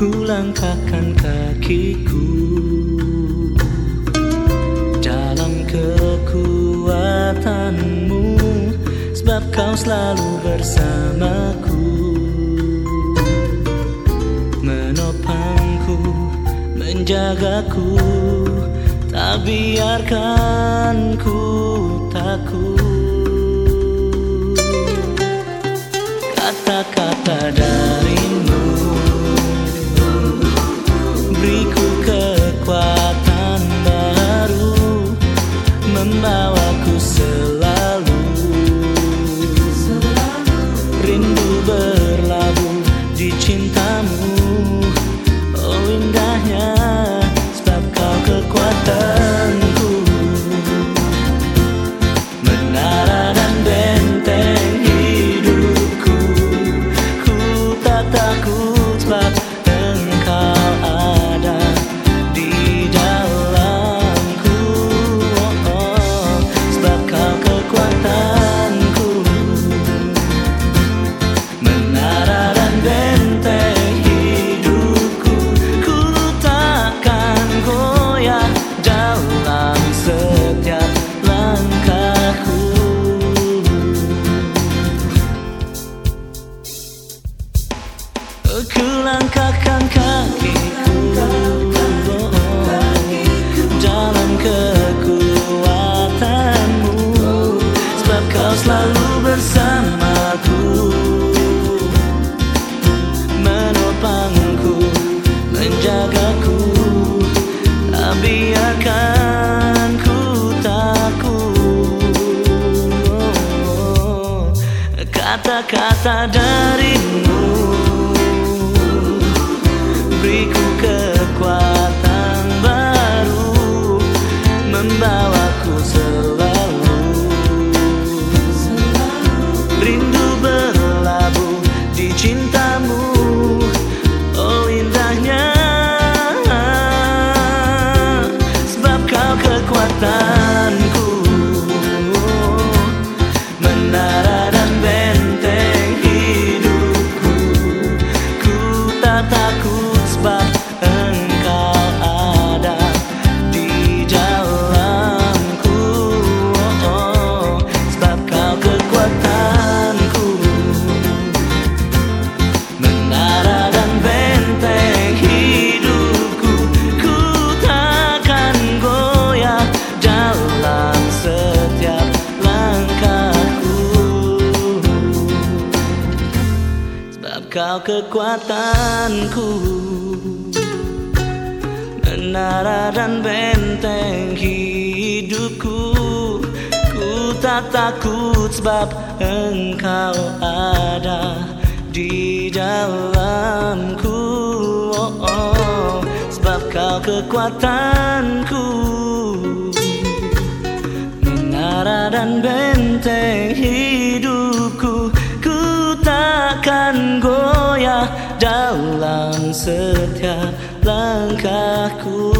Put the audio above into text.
Ku langkahkan kakiku Dalam kekuatanmu Sebab kau selalu bersamaku. Menopangku, menjagaku Tak biarkan ku takut. Kata-kata darimu takut sebab Ku langkahkan kakiku Dalam kekuatanmu. Sebab kau selalu bersamaku. Menopangku, menjagaku. Biarkan ku takut Kata-kata darimu Beriku kekuatan Kau kekuatanku. Menara dan benteng hidupku. Ku tak takut sebab engkau ada di dalamku. Oh, oh, Sebab kau kekuatanku. Menara dan benteng hidupku dalam setiap langkahku